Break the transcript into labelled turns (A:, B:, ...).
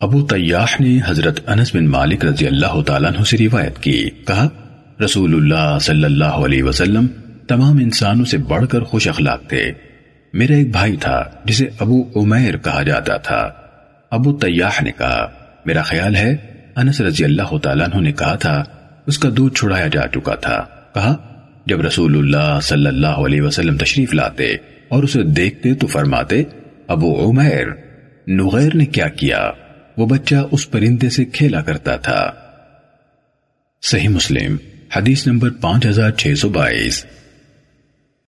A: ابو تیاح نے حضرت انس بن مالک رضی اللہ تعالیٰ عنہ سے روایت کی، کہا، رسول اللہ صلی اللہ علیہ وسلم تمام انسانوں سے بڑھ کر خوش اخلاق تھے۔ میرا ایک بھائی تھا، جسے ابو عمیر کہا جاتا تھا۔ ابو تیاح نے کہا، میرا خیال ہے، انس رضی اللہ تعالیٰ عنہ نے کہا تھا، اس کا دودھ چھڑایا جا چکا تھا۔ کہا، جب رسول اللہ صلی اللہ علیہ وسلم تشریف لاتے اور اسے دیکھتے تو فرماتے، ابو عمیر، نغیر نے کیا کیا؟ وہ بچہ اس پرندے سے کھیلا کرتا تھا۔ صحیح مسلم، حدیث نمبر پانچ ہزار چھ سو بائیس۔